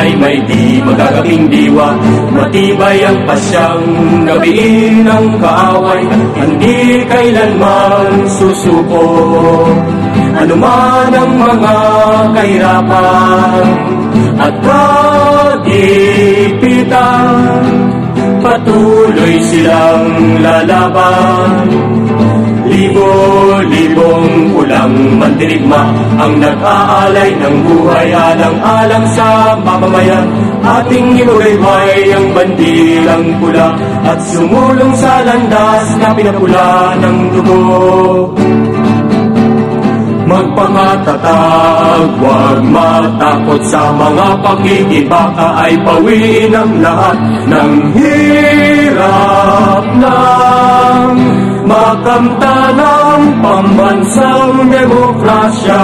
ay may di magagabing diwa. Matibay ang pasyang gabiin ng kaaway Hindi kailanman susuko. Ano man ang mga kahirapan At kagipitan Patuloy silang lalaban pulang mandirigma Ang nag-aalay ng buhay alang-alang sa mamamayan. Ating inuwayway ang bandilang pula At sumulong sa landas na pinapula ng dugo. Magpangatatag, huwag matakot sa mga pakikibaka ay pawiin ang lahat ng hirap ng makamta ng pambansang demokrasya.